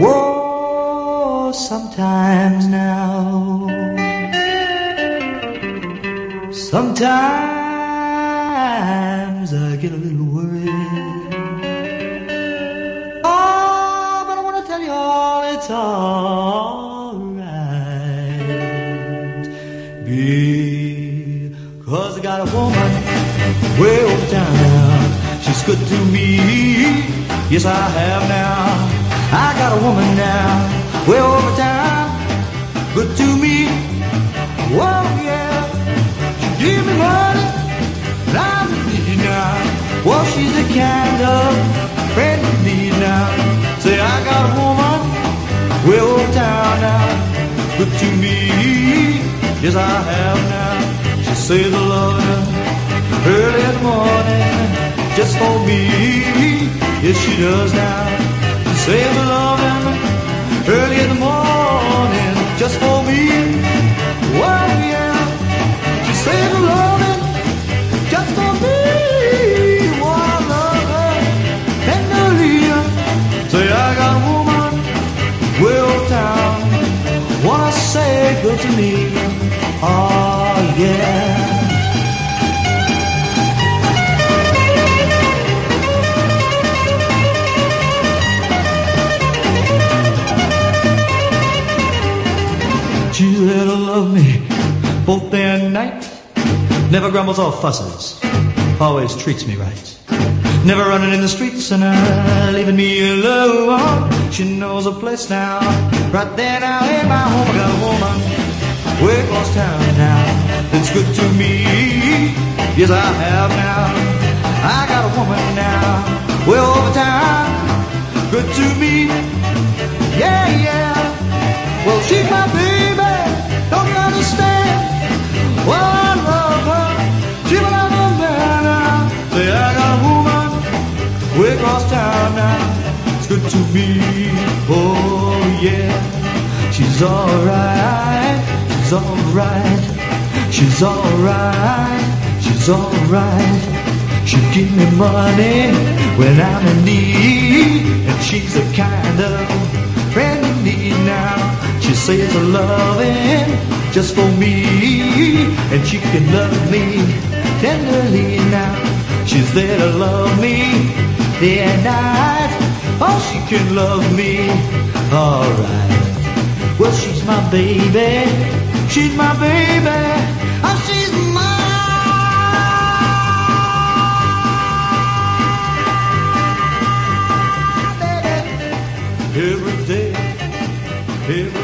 Whoa, sometimes now. Sometimes I get a little worried. Oh, but I want to tell you all it's alright. Because I got a woman way over town. She's good to me. Yes, I have now. Whoa, yeah. She give me now. Well, she's the kind of friend you need now. Say, I got a woman over town now. Good to me. Yes, I have now. She I love her early in the morning just for me. Yes, she does now. I to me. Oh, yeah. She's there to love me both day and night. Never grumbles or fusses, always treats me right. Never running in the streets and uh, leaving me alone. She knows a place now, right there now in my home. Way across town now. It's good to me, yes I have now. I got a woman now, way over town. Good to me, yeah yeah. Well she's my baby, don't you understand? Well I love her, she will have man now. Say I got a woman way across town now. It's good to me, oh yeah. She's alright, she's alright, she's alright, she's alright. She give me money when I'm in need, and she's the kind of friend you need now. She says a loving just for me, and she can love me tenderly now. She's there to love me day and night. Oh, she can love me, alright. Well, she's my baby, she's my baby, oh, she's my baby. Every day, every.